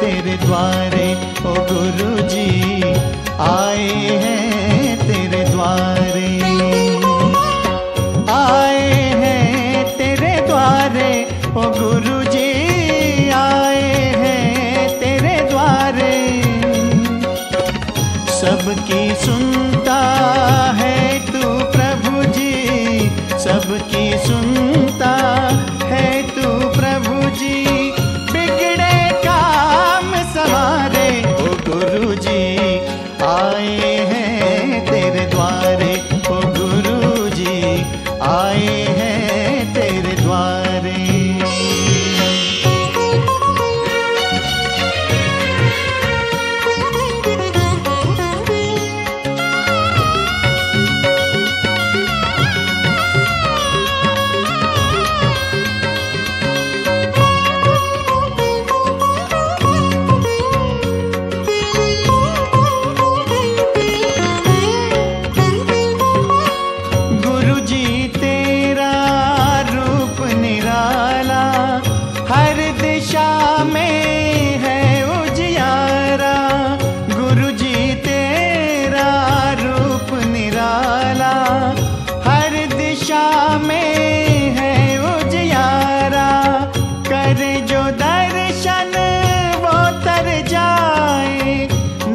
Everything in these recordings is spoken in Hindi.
तेरे द्वारे, ओ गुरु जी आए हैं तेरे द्वारे। आए हैं तेरे द्वारे, ओ गुरु जी आए हैं तेरे द्वारे। सबकी सुनता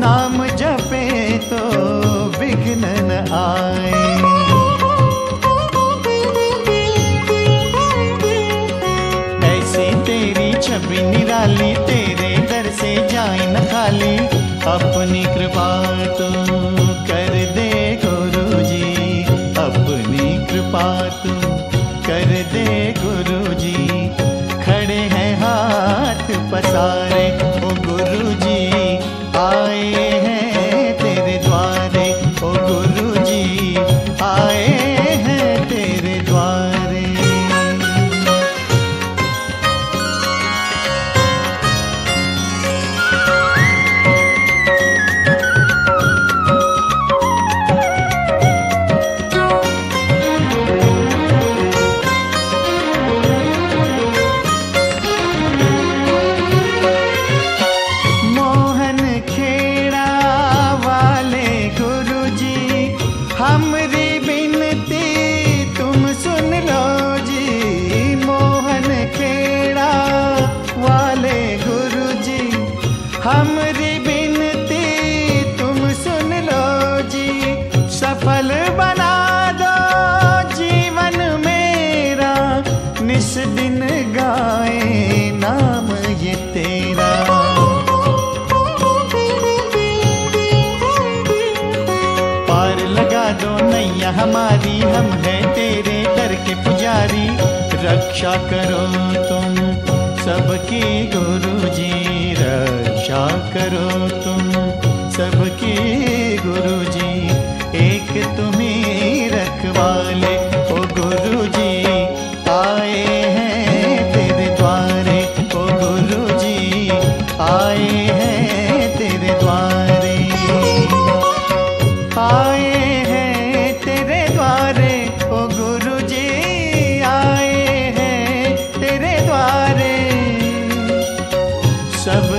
नाम जपे तो विघ्न न आए। ऐसे तेरी छवि निराली, तेरे दर से जाए न खाली। अपनी कृपा तू कर दे गुरु जी अपनी कृपा तू कर दे गुरु जी खड़े हैं हाथ पसारे सफल बना दो जीवन मेरा। निस दिन गाए नाम ये तेरा। पार लगा दो नैया हमारी, हम हैं तेरे दर के पुजारी। रक्षा करो तुम सबकी गुरु जी, रक्षा करो तुम सबकी हैं